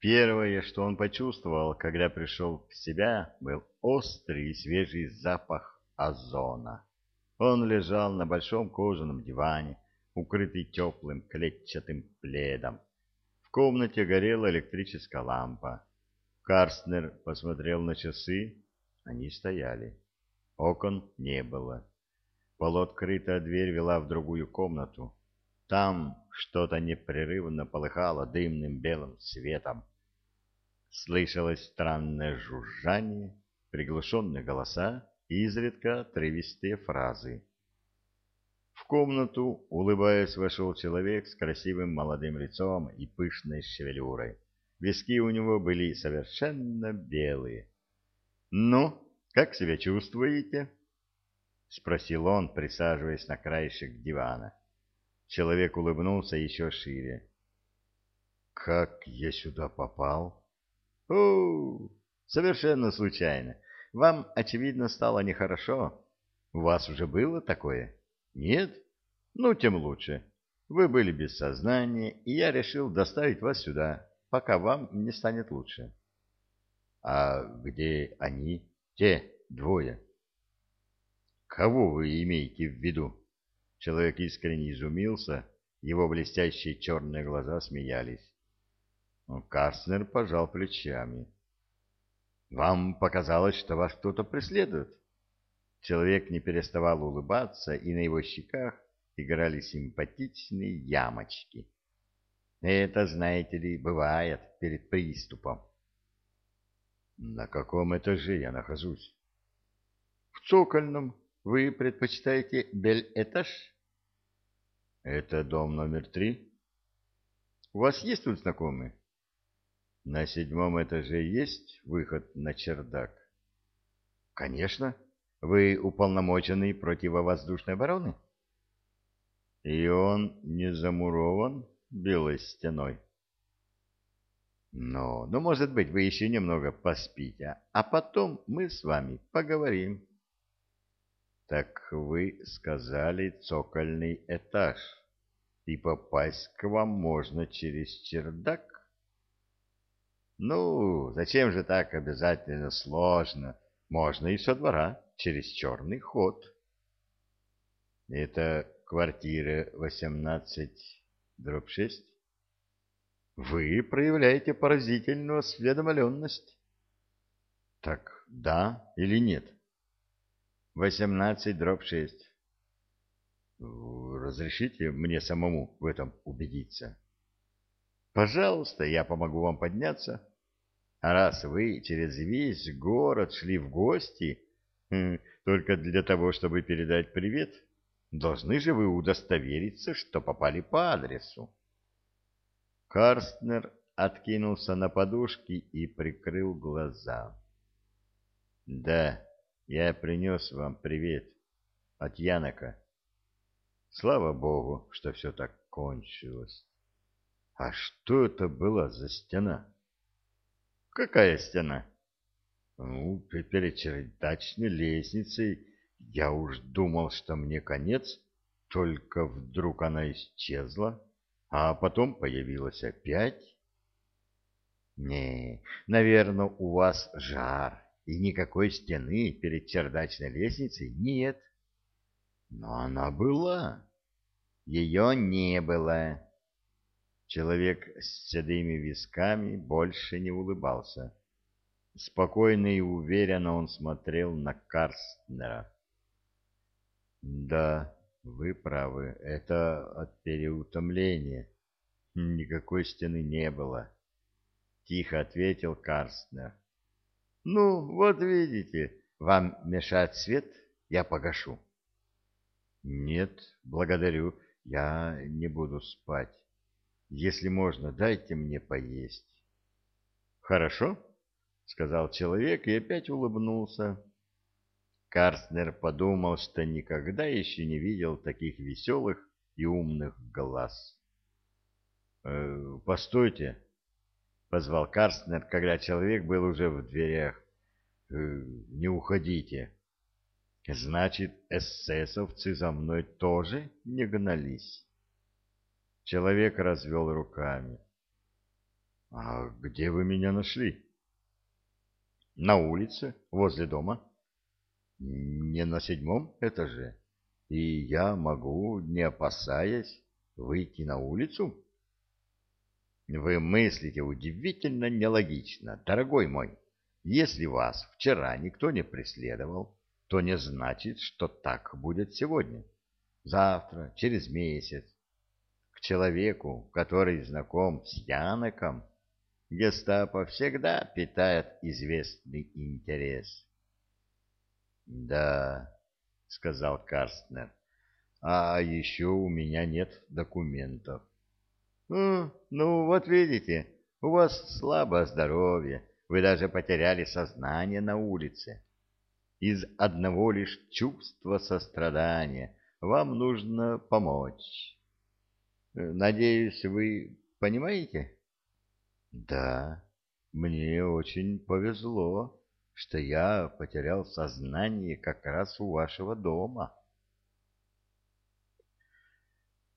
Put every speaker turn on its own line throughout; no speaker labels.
Первое, что он почувствовал, когда пришел в себя, был острый и свежий запах озона. Он лежал на большом кожаном диване, укрытый теплым клетчатым пледом. В комнате горела электрическая лампа. Карстнер посмотрел на часы. Они стояли. Окон не было. Полуоткрытая дверь вела в другую комнату. Там что-то непрерывно полыхало дымным белым светом. Слышалось странное жужжание, приглушенные голоса и изредка отрывистые фразы. В комнату, улыбаясь, вошел человек с красивым молодым лицом и пышной шевелюрой. Виски у него были совершенно белые. «Ну, как себя чувствуете?» — спросил он, присаживаясь на краешек дивана. Человек улыбнулся еще шире. «Как я сюда попал?» «О, совершенно случайно. Вам, очевидно, стало нехорошо. У вас уже было такое? Нет? Ну, тем лучше. Вы были без сознания, и я решил доставить вас сюда, пока вам не станет лучше». «А где они, те двое?» «Кого вы имеете в виду?» Человек искренне изумился, его блестящие черные глаза смеялись. Карстнер пожал плечами. «Вам показалось, что вас кто-то преследует?» Человек не переставал улыбаться, и на его щеках играли симпатичные ямочки. «Это, знаете ли, бывает перед приступом». «На каком этаже я нахожусь?» «В цокольном», вы предпочитаете бель-этаж? Это дом номер три. У вас есть тут знакомые? На седьмом этаже есть выход на чердак? Конечно. Вы уполномоченный противовоздушной обороны? И он не замурован белой стеной? Но, ну, может быть, вы еще немного поспите, а потом мы с вами поговорим. Так вы сказали цокольный этаж, и попасть к вам можно через чердак? Ну, зачем же так обязательно сложно? Можно и со двора, через черный ход. Это квартира 18, дробь 6? Вы проявляете поразительную осведомленность. Так да или нет? Восемнадцать дробь шесть. Разрешите мне самому в этом убедиться? Пожалуйста, я помогу вам подняться. А раз вы через весь город шли в гости, хм, только для того, чтобы передать привет, должны же вы удостовериться, что попали по адресу. Карстнер откинулся на подушки и прикрыл глаза. Да, я принес вам привет от Янока. Слава богу, что все так кончилось. А что это была за стена? Какая стена? Ну, перед чердачной лестницей я уж думал, что мне конец, только вдруг она исчезла, а потом появилась опять. Не, наверное, у вас жар и никакой стены перед чердачной лестницей нет. Но она была. Ее не было. Человек с седыми висками больше не улыбался. Спокойно и уверенно он смотрел на Карстнера. «Да, вы правы, это от переутомления. Никакой стены не было», — тихо ответил Карстнер. Ну, вот видите, вам мешает свет, я погашу. Нет, благодарю, я не буду спать. Если можно, дайте мне поесть. Хорошо, сказал человек и опять улыбнулся. Карстнер подумал, что никогда еще не видел таких веселых и умных глаз. «Э, «Постойте», — позвал Карстнер, когда человек был уже в дверях. «Э, «Не уходите». «Значит, эсэсовцы за мной тоже не гнались?» Человек развел руками. А где вы меня нашли? На улице, возле дома. Не на седьмом этаже. И я могу, не опасаясь, выйти на улицу? Вы мыслите удивительно нелогично, дорогой мой. Если вас вчера никто не преследовал, то не значит, что так будет сегодня, завтра, через месяц. К человеку, который знаком с Яноком, гестапо всегда питает известный интерес. «Да», — сказал Карстнер, — «а еще у меня нет документов». «Ну, вот видите, у вас слабое здоровье, вы даже потеряли сознание на улице. Из одного лишь чувства сострадания вам нужно помочь. Надеюсь, вы понимаете?» «Да, мне очень повезло» что я потерял сознание как раз у вашего дома.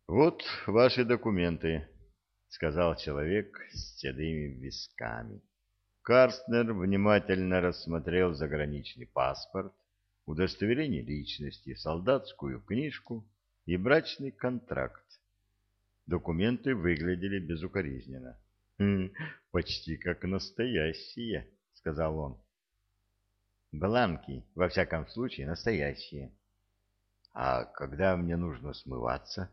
Вот ваши документы, сказал человек с седыми висками. Карстнер внимательно рассмотрел заграничный паспорт, удостоверение личности, солдатскую книжку и брачный контракт. Документы выглядели безукоризненно. «Хм, «Почти как настоящие», — сказал он. Бланки, во всяком случае, настоящие. А когда мне нужно смываться?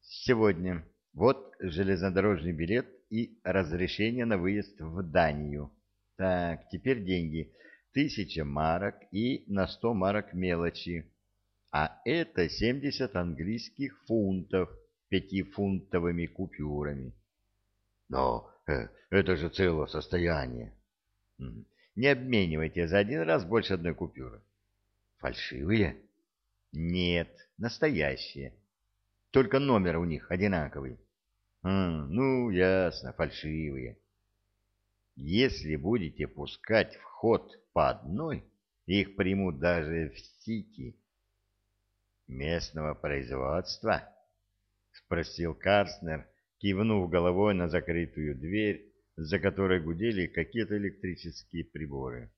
Сегодня. Вот железнодорожный билет и разрешение на выезд в Данию. Так, теперь деньги. Тысяча марок и на сто марок мелочи. А это семьдесят английских фунтов пятифунтовыми купюрами. Но э, это же целое состояние. Не обменивайте за один раз больше одной купюры. Фальшивые? Нет, настоящие. Только номер у них одинаковый. А, ну, ясно, фальшивые. Если будете пускать в ход по одной, их примут даже в Сити. Местного производства? Спросил Карснер, кивнув головой на закрытую дверь за которой гудели какие-то электрические приборы.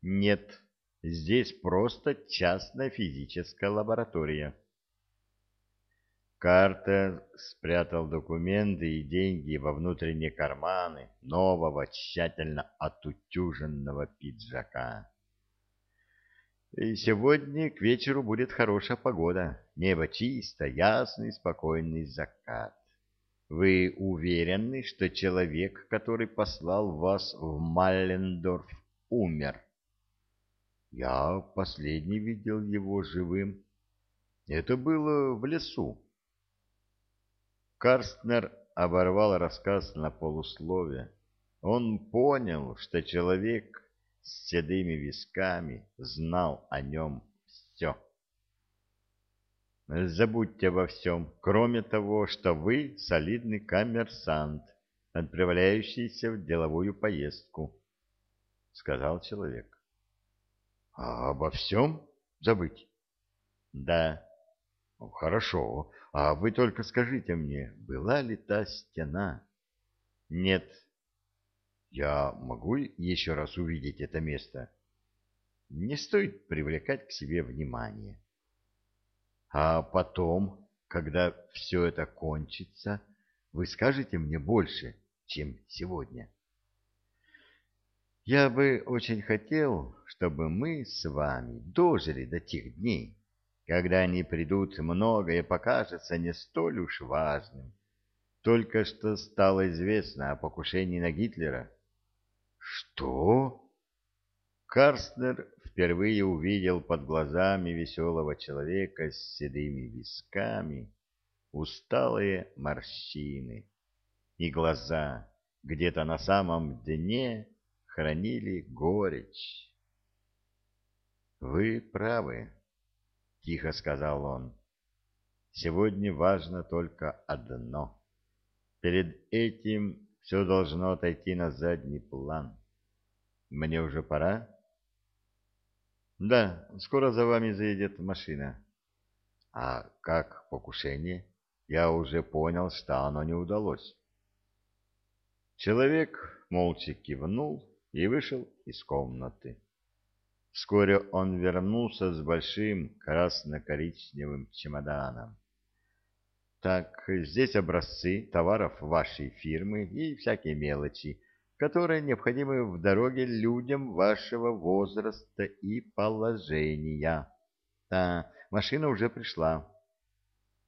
Нет, здесь просто частная физическая лаборатория. Карта спрятал документы и деньги во внутренние карманы нового, тщательно отутюженного пиджака. И сегодня к вечеру будет хорошая погода. Небо чисто, ясный, спокойный закат. Вы уверены, что человек, который послал вас в Маллендорф, умер? Я последний видел его живым. Это было в лесу. Карстнер оборвал рассказ на полусловие. Он понял, что человек с седыми висками знал о нем все. Забудьте обо всем, кроме того, что вы солидный коммерсант, отправляющийся в деловую поездку, — сказал человек. — А обо всем забыть? — Да. — Хорошо. А вы только скажите мне, была ли та стена? — Нет. — Я могу еще раз увидеть это место? — Не стоит привлекать к себе внимание. А потом, когда все это кончится, вы скажете мне больше, чем сегодня. Я бы очень хотел, чтобы мы с вами дожили до тех дней, когда они придут, многое покажется не столь уж важным. Только что стало известно о покушении на Гитлера. Что? Карстнер впервые увидел под глазами веселого человека с седыми висками усталые морщины, и глаза где-то на самом дне хранили горечь. «Вы правы», — тихо сказал он. «Сегодня важно только одно. Перед этим все должно отойти на задний план. Мне уже пора?» Да, скоро за вами заедет машина. А как покушение? Я уже понял, что оно не удалось. Человек молча кивнул и вышел из комнаты. Вскоре он вернулся с большим красно-коричневым чемоданом. Так, здесь образцы товаров вашей фирмы и всякие мелочи, которые необходимы в дороге людям вашего возраста и положения. Да, машина уже пришла.